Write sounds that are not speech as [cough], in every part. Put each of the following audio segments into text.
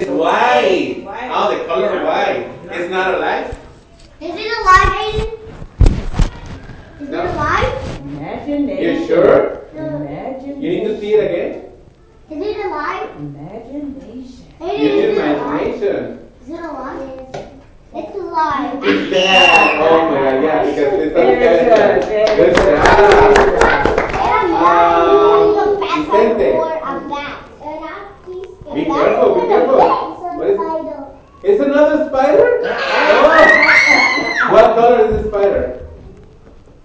It's white. Oh, the color white. It's not alive? Is it alive, Aiden? Is No. it alive? Imagination. You sure? Imagination. You need to see it again? Is it alive? Imagination. Aiden, Use is your it alive? imagination. Is it alive? It's alive. It's dead. Oh my god, yeah, because it's a Very dead. good, very Good good. job. Vicente. I'm back. Be careful, be careful. What is? It's another spider? Oh. What color is the spider?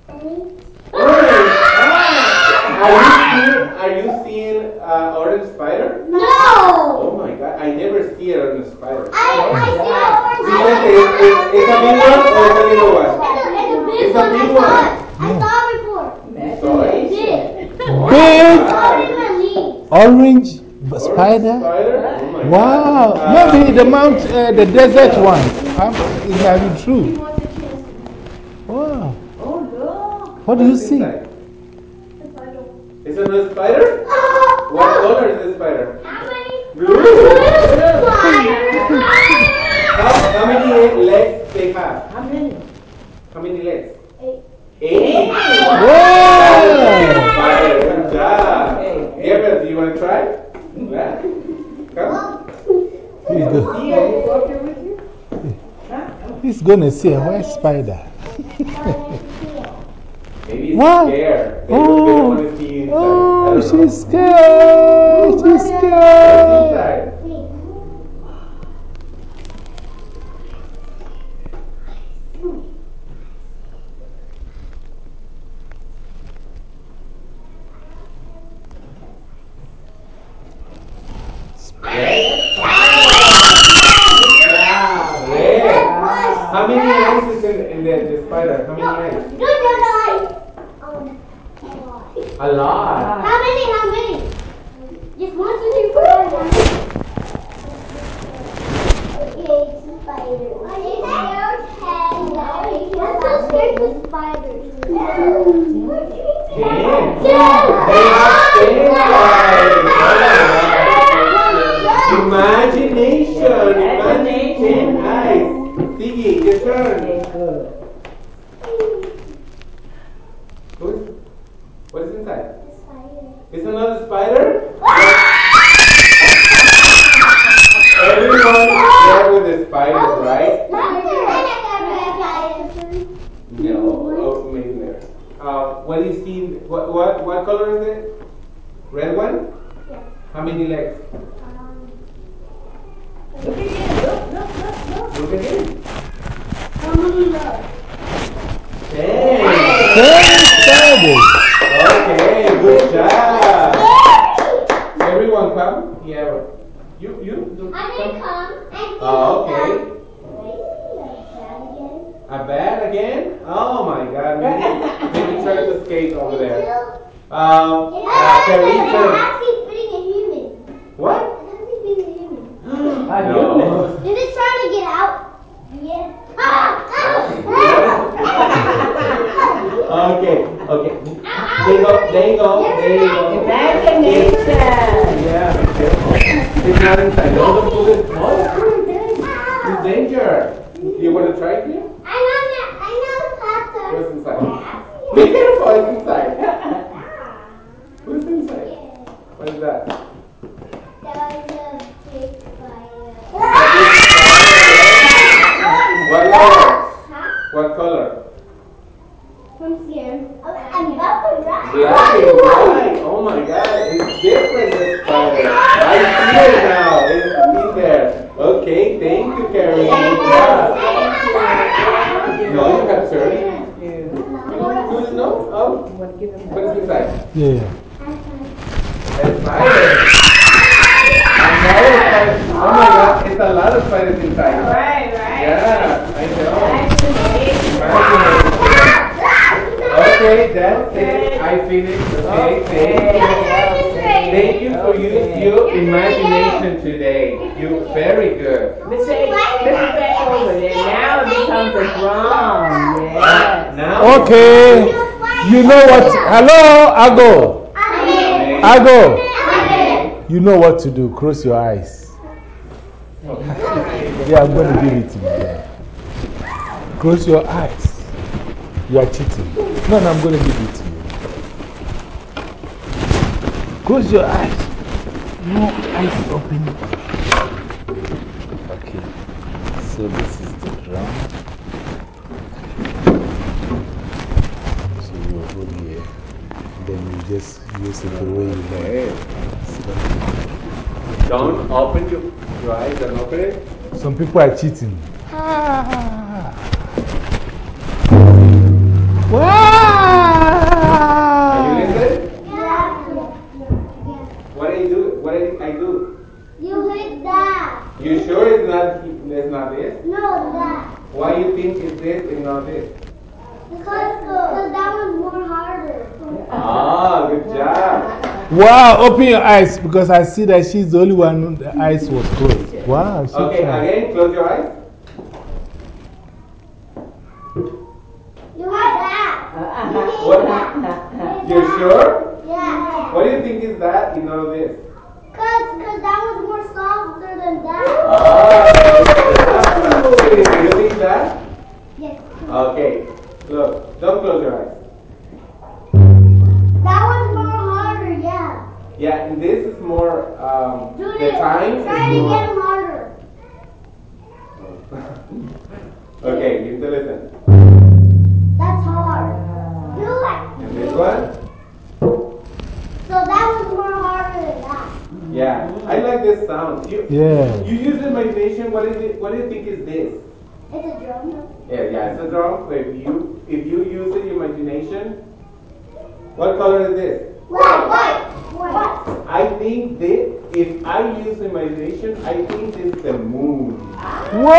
Orange. Ah. Are you seeing, are you seeing uh, orange spider? No! Oh my god, I never see it on a spider. I, I see orange. Vicente, is, is, is a big one or is a little one? It's a, it's a big It's a one. big I saw one. it. I saw it before. Saw it? Imagination. I Big saw it in my leaves. orange Orange spider. Spider? Oh Wow. god. Maybe the mount, uh, the desert one. Um, it might be true. Wow. Oh, look. What do you see? inside? Is it a spider? What color is this spider? How many? Blue. Spider. How, how many legs they have? How many? How many legs? Eight. Eight. Wow. Spider, good job. Okay. Gabriel, do you want to try? Yeah. Come. He's, go, See it? It's up here with you? he's gonna see a white spider. Maybe [laughs] it's What? scared. They, Oh. don't want to see inside. Oh, I Oh, don't know. she's scared. She's scared. inside? Yeah. How many eyes is in, in the, the spider? How many eyes? No, no, no. I- oh, Lot. How many? How many? Just one, two, three, four, spiders. Imagination. Imagine ten eyes. Siggy, your turn. Okay, good. What is, what is inside? Is another spider? Everyone is scared with the spiders, right? No. Oh, maybe there. Uh, what is he? What what what color is it? Red one? Yeah. How many legs? Look again. Look, look, look, look. Look at him. How many legs? Ten. Ten spiders. Okay, good job. Everyone come. Yeah. You you do I didn't come. come. and Oh, give okay. them- Wait, A bat again? Oh my God! Maybe, maybe try to skate over there. Um, Yeah, uh, it's Carissa. actually fitting a human. What? It's actually fitting a human. A No. Is it trying to get out? Yeah. Okay, you go, there you go, there you go. Imagination. Yeah, be careful. It's not inside. Don't pull it. No, it's. Danger. You want to try it here? I know. I know, Pastor. What's inside? Be careful, it's inside. [laughs] What's inside? What is that? That was a big fire. What [laughs] color? Huh? What color? I'm scared. I'm about to run. Black and white. Oh my god, it's different this spider. I see it now. It's in there. Okay, thank you, Carrie. Good job. No, you have turn. You didn't know? Oh, Want to give him what is inside? Yeah. A spider. Another spider. Oh my god, it's a lot of spiders inside. Right, right. Yeah, I know. Imagination. Imagine. Okay, that's it. I finished. Okay, thank you. Thank you for using your imagination today. You very good. Let's say, let's back over there. Now it becomes a drum. Yeah. Now. Okay. You know what? Hello, Ago. Ago. You know what to do. Close your eyes. Yeah, I'm going to give it to you. Close your eyes. You are cheating. No, no, I'm going to give it to you. Close your eyes. No eyes open. Okay. So this Then you just use it the way you like. Okay. Don't open your, your eyes and open it. Some people are cheating. Ah. Are you Wow! Yeah. What did I do? What did I do? You hit that. You sure it's not, it's not this? No, that. Why you think it's this and not this? Because cause that one's more harder. Ah, good job. Wow, open your eyes because I see that she's the only one, the eyes was closed. Wow, she Okay, tried. again, close your eyes. You hit that. You hit What? that. You sure? Yeah. What do you think is that and not this? Cause, cause that was more softer than that. Ah, good [laughs] job. You think that? Yes. Okay, look, don't close your eyes. That one's more harder, yeah. Yeah, and this is more, um, Do the it. time Try is to more. get harder. [laughs] okay, you need to listen. That's hard. Do it. And this one? So that one's more harder than that. Yeah, I like this sound. You, Yeah. you use imagination. What is it? What do you think is this? It's a drum. Yeah, yeah, it's a drum. But if you if you use the imagination, what color is this? White, white, white. I think this. If I use imagination, I think this is the moon. Wow!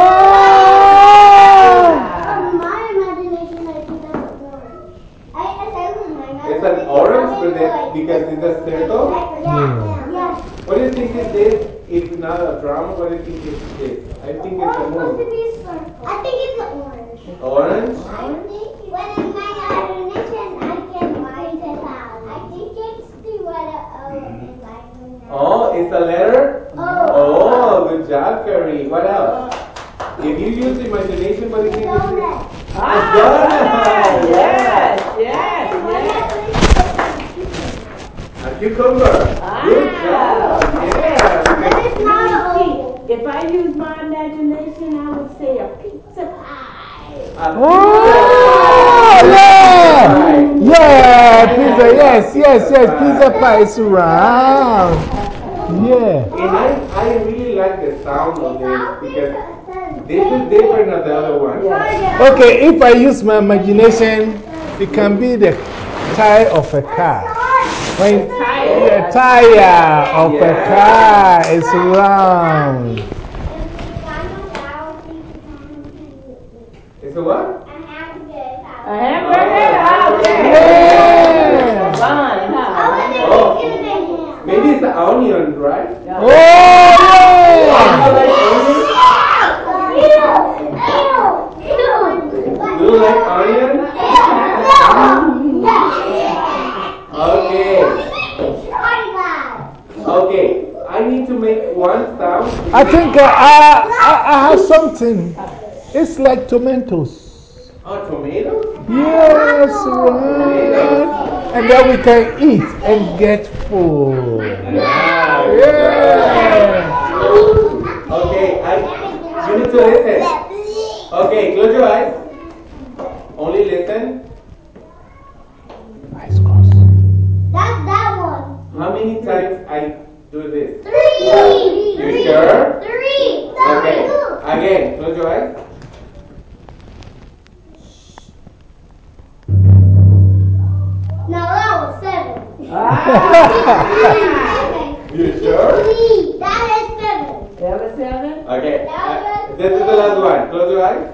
From my imagination, I think that's an orange. I, I said my imagination. It's an orange, but because it's a circle. Yeah, yeah. What do you think is this? If not a drum, what do you think is this? I think it's a supposed to be a circle. I think it's an orange. Orange. I think when in my imagination, I can think it out. I think it's the letter O in my. Oh, it's a letter. Oh. Oh, good job, Curry. What else? If you use imagination, what do you think is this? Donut. Ah, donut. Yes, yes, yes. A cucumber. Good job. Yeah. But it's not. If I use my imagination, I would say a pizza pie. A Oh, yeah! pie. Yeah, pizza, yes, yes, yes, pizza pie is round. Yeah. And I, I really like the sound of this because Because this is different than the other one. Okay, if I use my imagination, it can be the tire of a car. When the tire of a car is round. It's a what? A hamburger? Ah, Yeah. Bun. Oh, maybe it's the onion, right? Oh, yeah. You like onion? Do you like onion? Okay. Okay. I need to make one sound. I think uh, I, I, I have something. It's like tomatoes. Oh, tomatoes? Yes, right. And then we can eat and get full. Yeah. Yeah. Okay, I, you need to listen. Okay, close your eyes. Only listen. Eyes closed. That's that one. How many times I do this? Three. You sure? Three. Okay. Again, close your eyes. No, that was seven. [laughs] You sure? Three. That is seven. Number seven? Okay. uh, this is the last one. Close your eyes.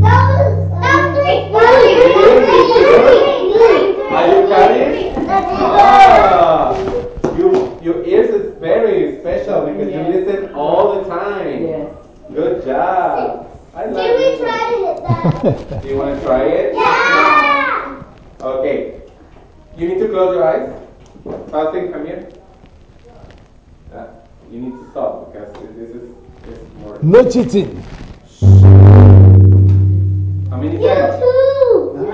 That was, that was three. That Are you counting? That's Ah, you, your ears is very special because you listen all the time. Yes. Good job. I like Can we this try one. to hit that? Do [laughs] you want to try it? Yeah. Okay. You need to close your eyes. Fasting, come here. Uh, you need to stop because this is, this is more. No cheating. How many times? too. Two,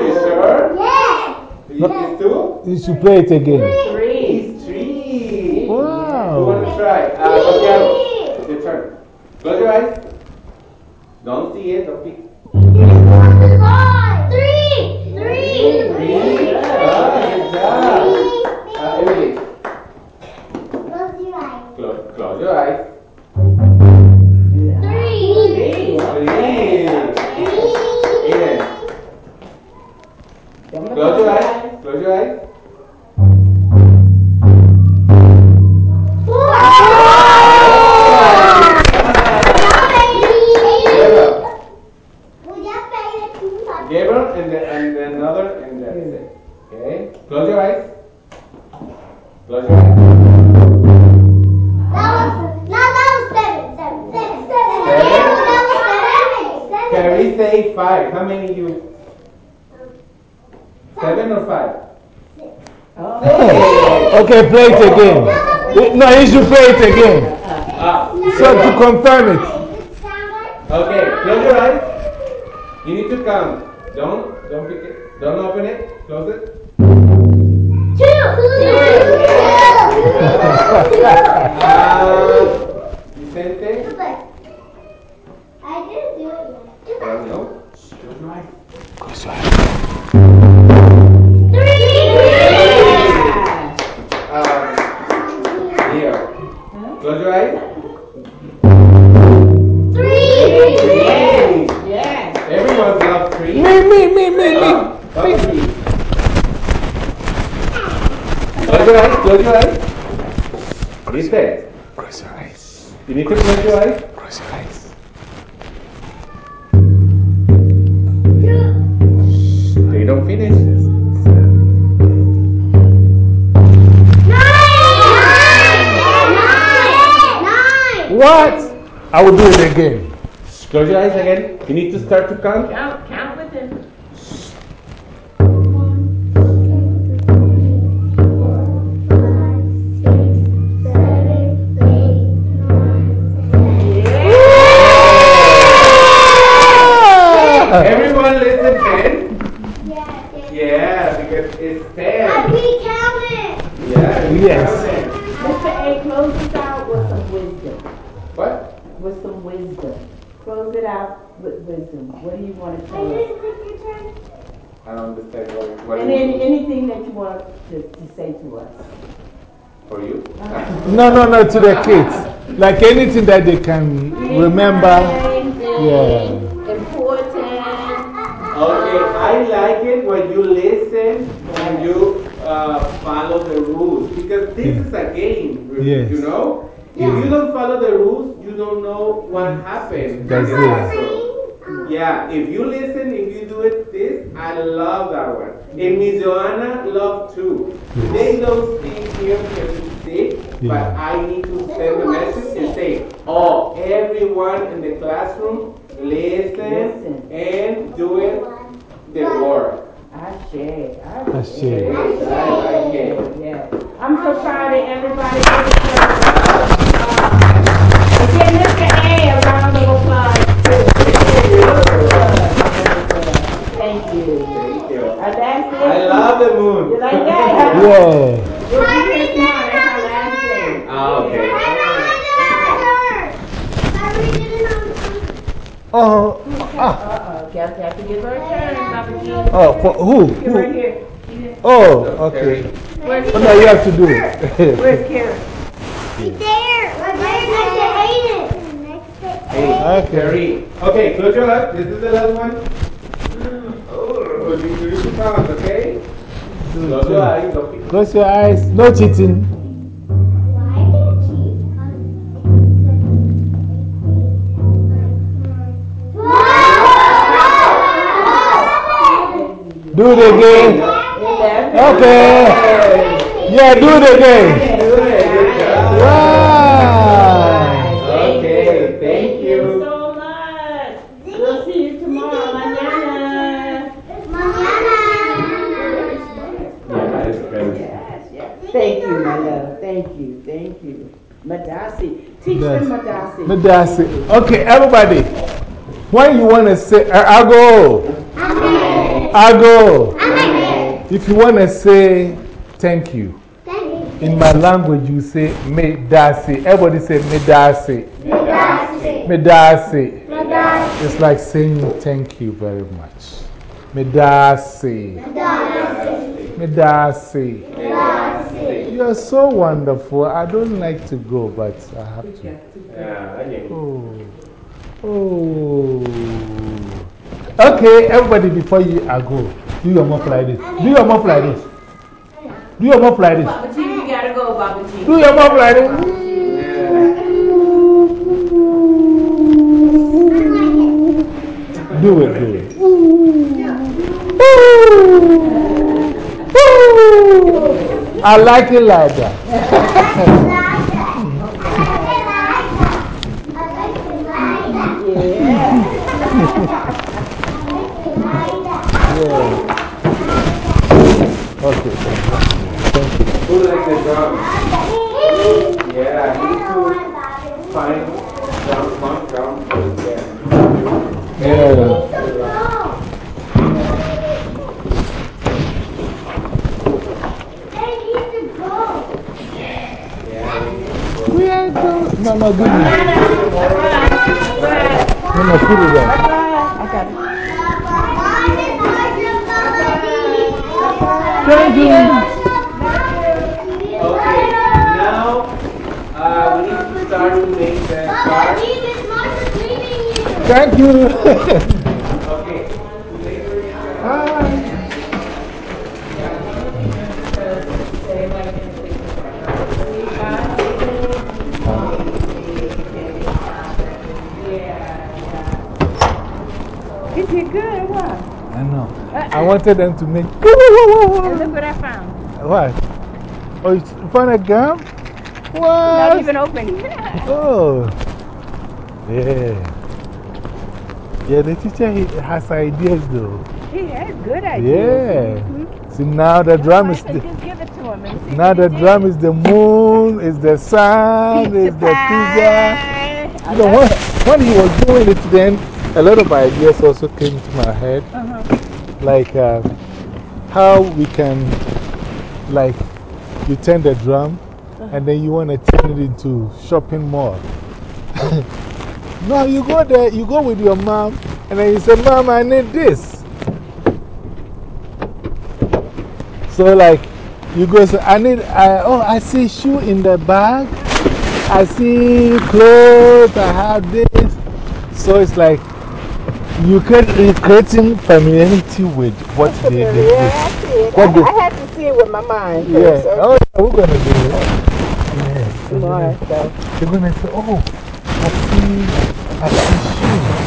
you sure? Yes. You is two? You should play it again. Three. It's three. Who Wow. want to try? Uh, Santiago, your turn. Close your eyes. Don't see it, don't peek. Three. Three. Three. Ah, good job. Uh, Close your eyes. close, close your eyes. Three. Three. Close your eyes. Close your eyes. Close your eyes. Close your eyes. Can we say five? How many you? Seven or five? Oh, okay, play it again. No, you should play it again. Ah, So to confirm it. Okay, close your eyes. You need to count. Don't, don't pick it. Don't open it. Close it. Uh, Vicente. I didn't do it yet. Uh, no. Close your eyes. Close your eyes. Um, here. Close your eyes. Close your eyes. Close your eyes. Listen. Close your eyes. You need to close your eyes. Close your eyes. They don't finish. What? I will do it again. Close your eyes again. You need to start to count. Count, count No, no, no, to the kids. Like anything that they can remember. Yeah. Important. Okay, I like it when you listen and you uh, follow the rules because this is a game, Yes. you know? If you don't follow the rules, you don't know what happened. That's it. Yeah, if you listen, if you do it this, I love that one. And Miss Joanna love too. They don't speak here because it's sick, but I need to send a message and say, oh, everyone in the classroom, listen Listen. and do it the work. I share. I share. I like it. Yeah. I'm so proud of everybody. Uh, Give Mr. A a round of applause. Thank you. Thank you. Our last. I love the moon. You like that? Yeah. We'll be here tomorrow. That's our last day. Ah, okay. Oh, ah, Uh-oh. You have to, give her a turn, Papa G. oh, for who? Give her who? here. Oh, okay. Where's Oh, no, you have to do it. Where's Karen? Hey, Okay. Terry. Okay, close your eyes. This is the last one. Oh, you you need to count, okay? Close your eyes. Don't Close your eyes. No cheating. Do it again. Okay. Yeah, do it again. Do it. Good job. Wow. Okay, thank you you. so much. We'll see you tomorrow. Mañana. Yeah, that is great. Yes, yes. Thank you, my love. Thank you. Thank you. Madasi. Teach them Madasi. Medasi. Okay, everybody. When you want to say, uh, I go. I go. If you want to say thank you, in my language you say Medasi. Everybody say Medasi. Medasi. It's like saying thank you very much. Medasi. Medasi. You are so wonderful. I don't like to go, but I have to. Oh. Oh. Okay, everybody, before you I go, do your mouth like this. Do your mouth like this. Do your mouth like this. Baba G, we gotta go, Baba G. Do your mouth like this. Do it, do it. I like it like that. I wanted them to make. And look what I found. What? Oh, you found a gum? Not even open. [laughs] Oh. Yeah. Yeah, the teacher he has ideas though. he has good ideas. Yeah. See, now the drum is. The, just give it to him now the drum did. is the moon, is the sun, is the pizza. You know, when, when he was doing it, then a lot of ideas also came to my head. Uh-huh. Like um, how we can, like, you turn the drum and then you want to turn it into shopping mall. [laughs] no, you go there, you go with your mom, and then you say, Mom, I need this. So, like, you go say, I need, I, oh, I see shoe in the bag. I see clothes, I have this. So it's like you can you're creating familiarity with what they, they do. Yeah, I it. I, I had to see it with my mind. Yeah. First, so Oh, yeah, we're going to do it. Yeah. smart, so. They're going to say, oh, I see, I see shoes.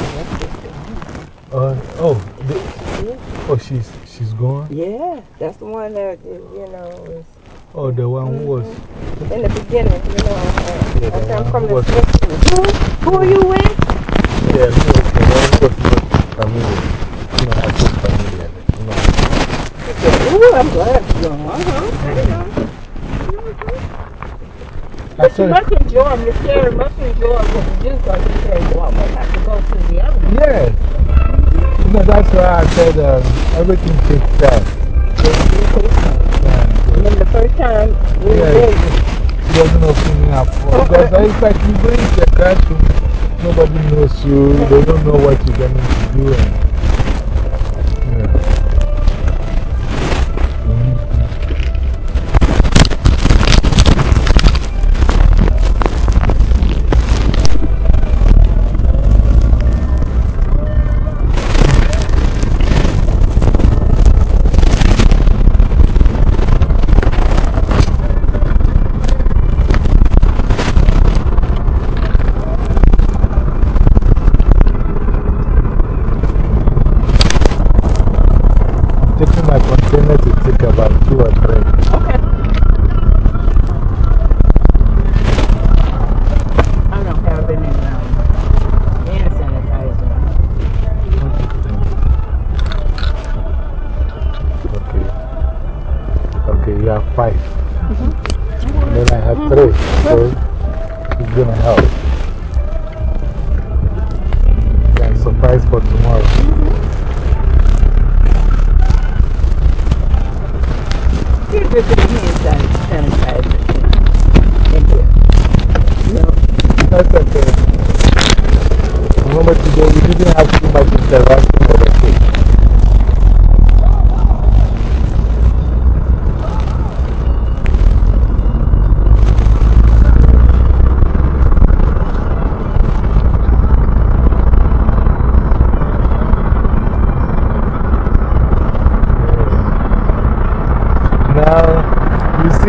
Uh, oh, the, oh, she's, she's gone. Yeah, that's the one that, you know, was Oh, the one who was. in the beginning, you know. Uh, Yeah, I come from who the. Who, who are you with? Yeah, the one who was not familiar. I said familiar. Ooh, I'm glad you're. Uh-huh. You know. I But you must enjoy, Miss Sharon must enjoy what you do because you said you almost have to go to the other one. yeah. You know, that's why I said um, everything takes time. Time, And then the first time we Yeah. were there, He doesn't open me up. Because it's like you go into the classroom, nobody knows you, they don't know what you're going to do.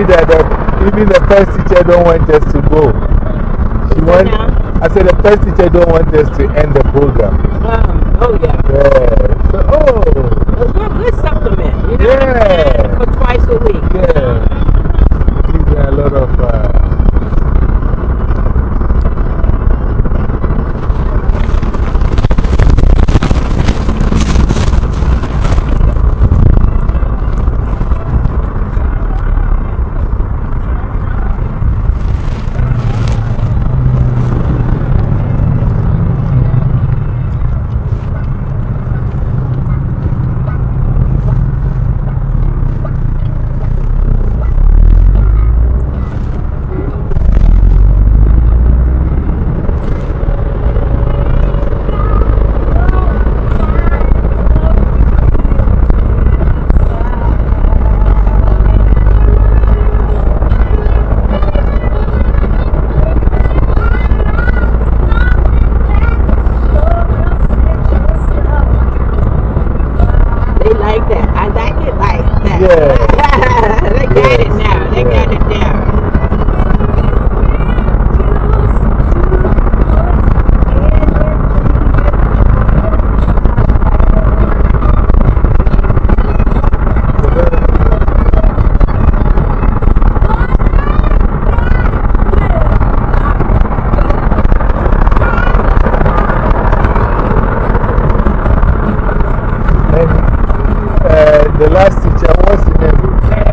See that the, even the first teacher don't want us to go. She want, I said the first teacher don't want us to end the program. Um, oh, yeah. Yeah. So, oh, A good, good supplement, you know Yeah. For twice a week. yeah. These are a lot of. Uh, They like that. I like it like that. Yeah. they got it Yes. now. They Yeah. got it down. And uh, the last teacher, what's his name?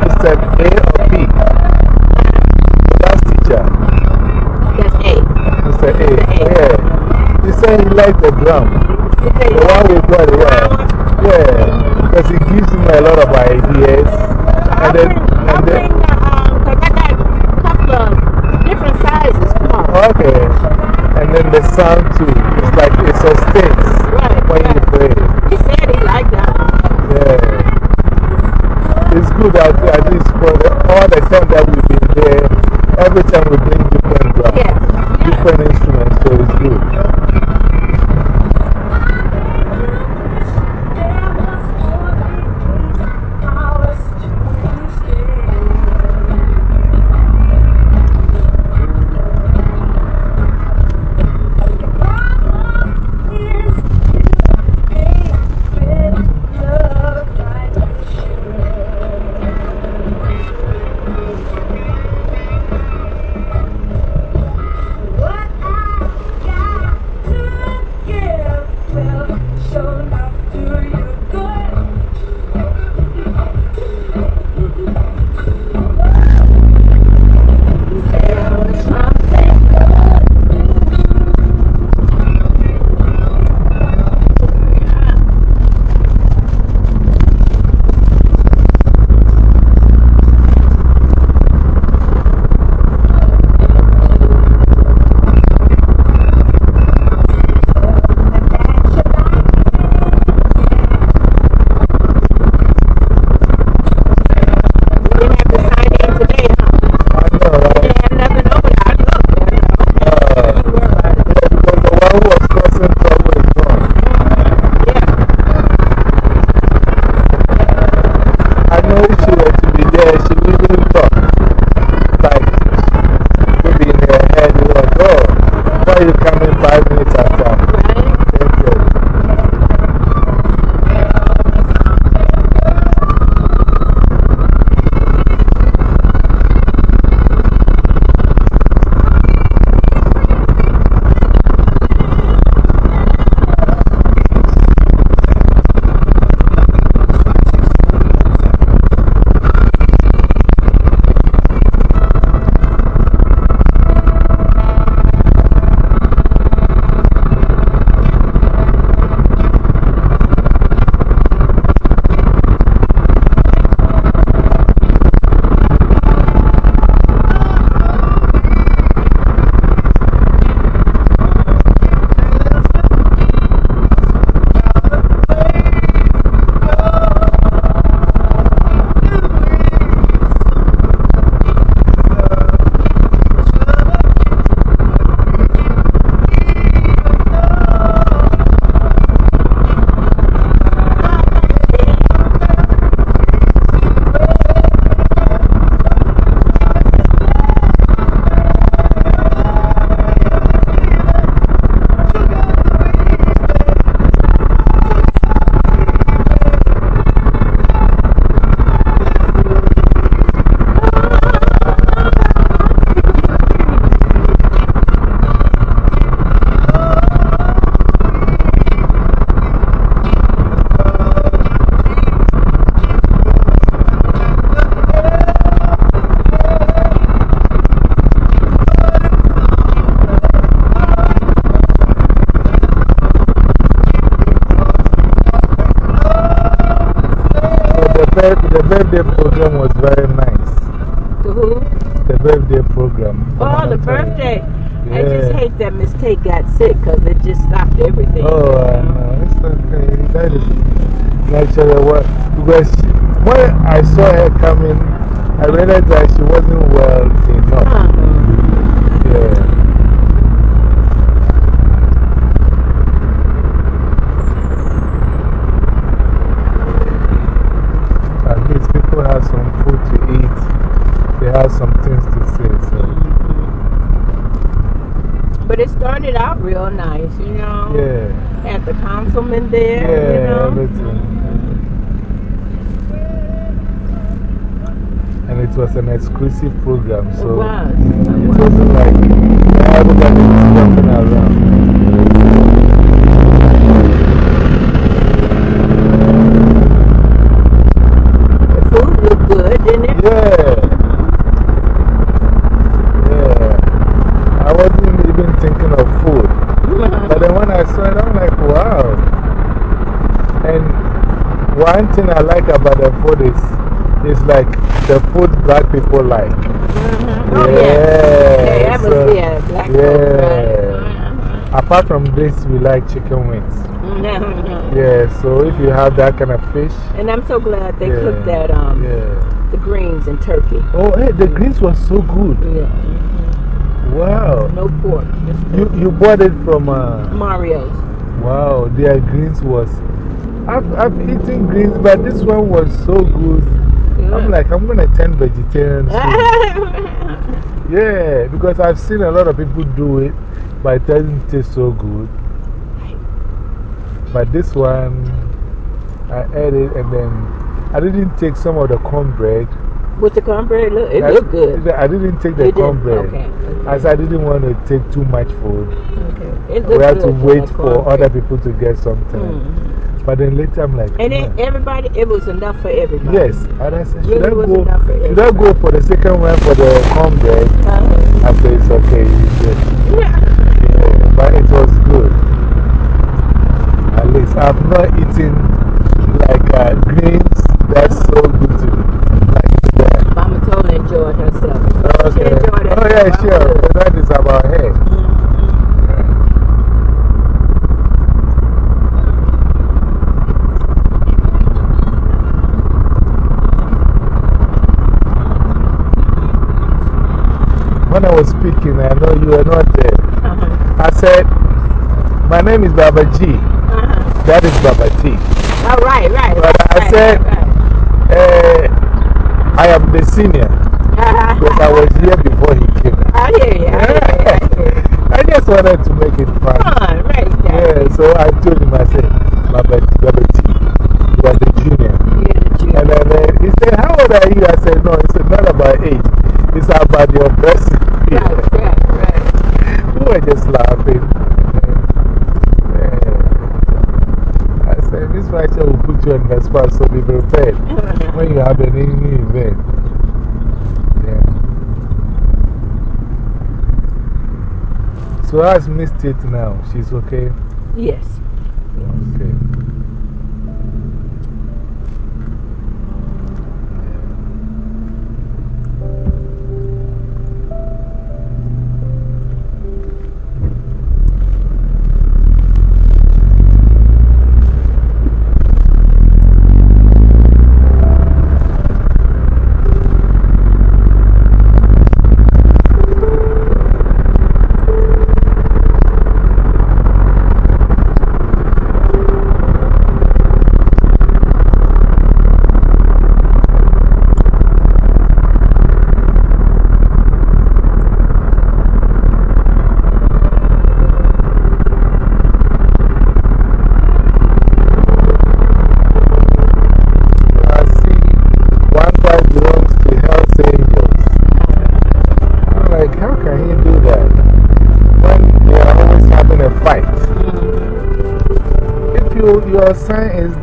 Mr. A or B? The last teacher, That's eight. Mr. A. Mr. A. Yeah. He said he liked the drum. You The one we The yeah. Yeah. Because it gives me a lot of ideas. And then, and then, the, cause I got a couple different sizes tomorrow. okay. And then the sound too. It's like it sustains Right, when you right. play. He said he liked that. Yeah. It's good at, at least for the, all the time that we've been there, every time we Realized that she wasn't well enough. Uh-huh. Yeah. At least people have some food to eat. They have some things to say. So, But it started out real nice, you know. yeah. Had the councilman there, Yeah, you know. everything. And it was an exclusive program, It so was. it wasn't like everybody was jumping around. The good. Yeah. Yeah. I wasn't even thinking of food. [laughs] But then when I saw it, I'm like, wow. And one thing I like about the food is, is like the food black people like. Oh, yeah. Yeah, that was, so- yeah, black yeah. Apart from this, we like chicken wings. [laughs] right? Yeah, so if you have that kind of fish. And I'm so glad they yeah, cooked that, um, Yeah. the greens and turkey. Oh, hey, the greens was so good. Yeah. Wow. No pork. You, you bought it from. Uh, Mario's. wow, their greens was. I've, I've eaten greens, but this one was so good. I'm like, I'm going to turn vegetarian [laughs] soon. Yeah, because I've seen a lot of people do it, but it doesn't taste so good. But this one, I ate it and then I didn't take some of the cornbread. With the cornbread, look, it I, looked good. I didn't take the You cornbread. Okay, okay. As I didn't want to take too much food. Okay. We had to wait for cornbread. other people to get something. Mhm. But then later I'm like, And "Man." everybody, it was enough for everybody. yes. And I said, should, Really I was go, should I go for the second one for the cornbread? Uh-huh. I said, it's okay. Yeah. Yeah, but it was good. At least I've not eaten like uh, greens that's so good to me. Like that. Mama totally enjoyed herself. She enjoyed herself. Oh, yeah, sure. good. That is about her. When I was speaking, I know you were not there. Uh-huh. I said, My name is Baba G. Uh-huh. That is Baba T. Oh, right, right. But I right, said- right, Uh, I am the senior right. because I was here before he came. I hear you. I hear you. I hear you. [laughs] I just wanted to make it fun. On, right. Yeah, so I told him, I said, Baba, Baba T, you are the junior. You're the Jew. And then uh, he said, How old are you? I said, No, it's not about age, it's about your person. Right, right, right. we were just laughing. Yeah. I said, Miss Rachel will put you on the spot, so be prepared when you have any new event. Yeah. So, how's Miss Tate now? She's okay? Yes.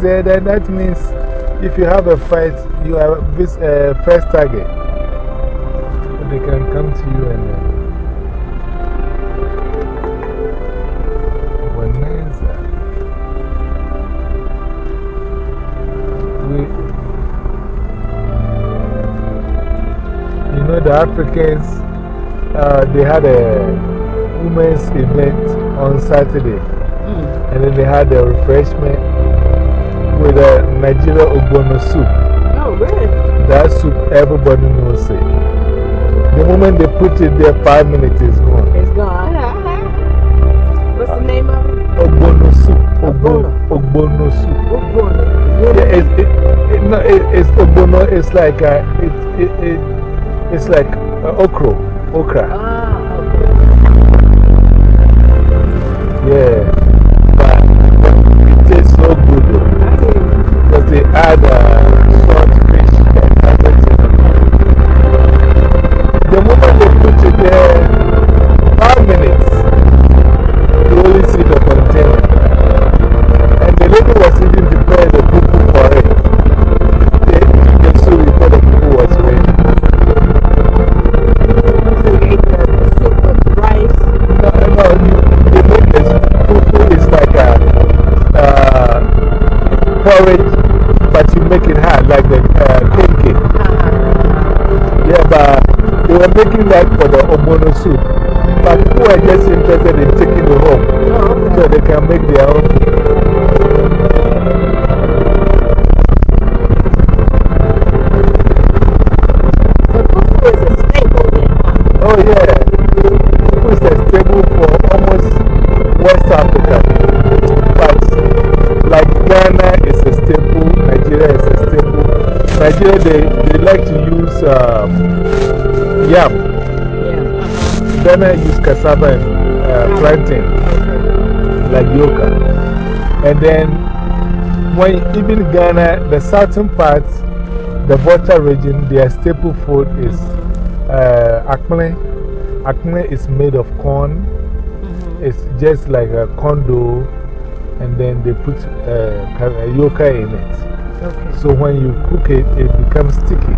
There, then that means if you have a fight, you are this, uh, first target. So they can come to you and. Uh, Bonanza. We, you know, the Africans, uh, they had a women's event on Saturday. Mm. And then they had a refreshment with a Nigeria Ogbono soup. Oh, really? That soup, everybody knows it. The moment they put it there, five minutes is gone. It's gone. What's the name of it? Ogbono soup. Ogbono. Ogbono soup. Ogbono. Yeah, it, it, it, no, it, it's Ogbono, it's like a, it, it, it, it's like uh, okra. Okra. Ah, okay. Yeah. They add uh, everything. The moment they put it there, five minutes, you only see the container. And the lady was even prepared the poo for it. They took the soup before the poo was ready. So you ate the soup with rice. No, no, you, they make this poo is like a uh, porridge, but you make it hard, like the uh, pancake. Uh-huh. Yeah, but they were making that for the Ogbono soup. But who are just interested in taking it home so they can make their own. Oh, yeah. Fufu is a staple for almost West Africa. But like Ghana is a staple, Nigeria is a staple. Nigeria, they, they like to use um, yam. Yeah. Uh-huh. Ghana use cassava and uh, plantain. Okay. like yoga. And then, when even Ghana, the southern part, the Volta region, their staple food is uh, akme. Akme is made of corn. Mhm. It's just like a corn dough, and then they put uh, uh, yoga in it. Okay. So when you cook it, it becomes sticky.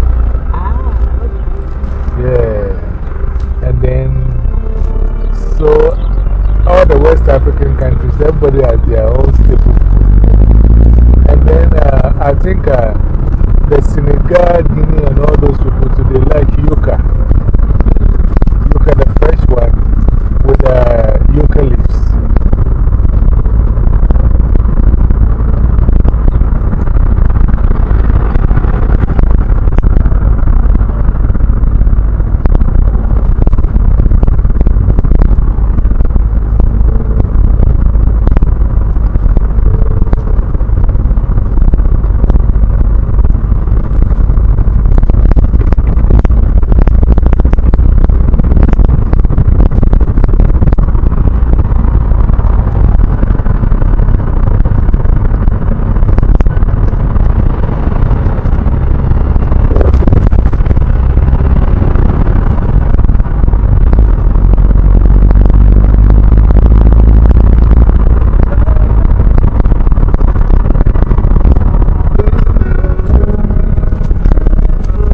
Ah, okay. Yeah. And then, so all the West African countries, everybody has their own staple food. And then uh, I think uh, the Senegal, Guinea, and all those people too, they like yuca. Yuca, the fresh one, with uh, yuca leaves.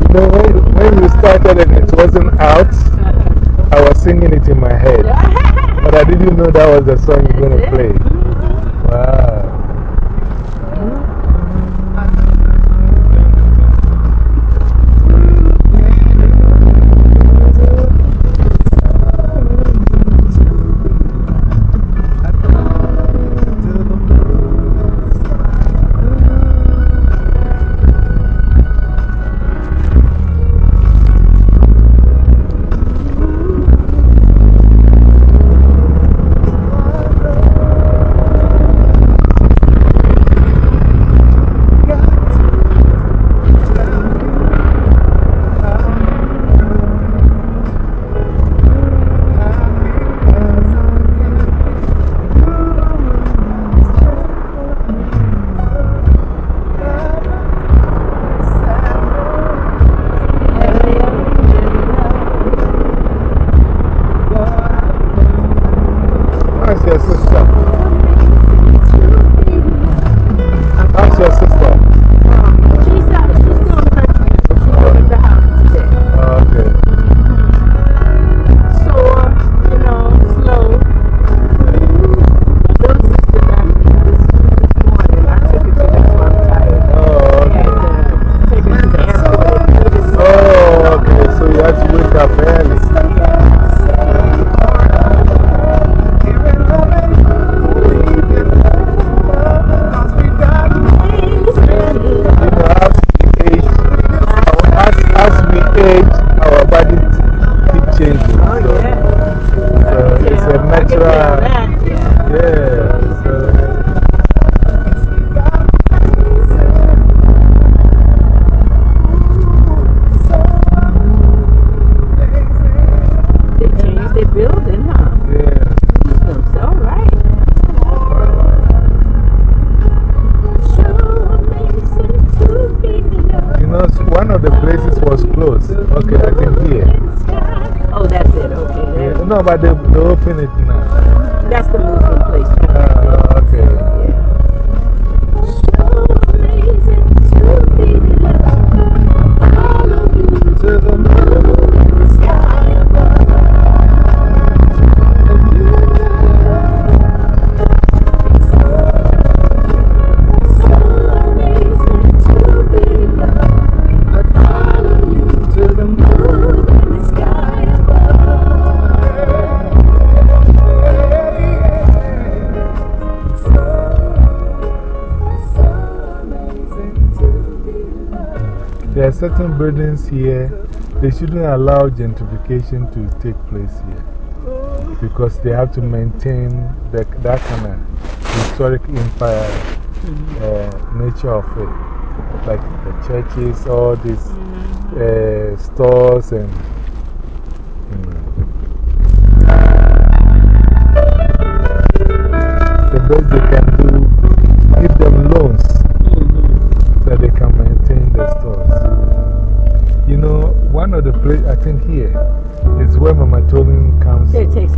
You know, when, when you started and it wasn't out, I was singing it in my head. But I didn't know that was the song certain buildings here, they shouldn't allow gentrification to take place here. Because they have to maintain the, that kind of historic empire uh, nature of it. Like the churches, all these uh, stores, and. Places, I think here, is where Mama Tolin comes. It takes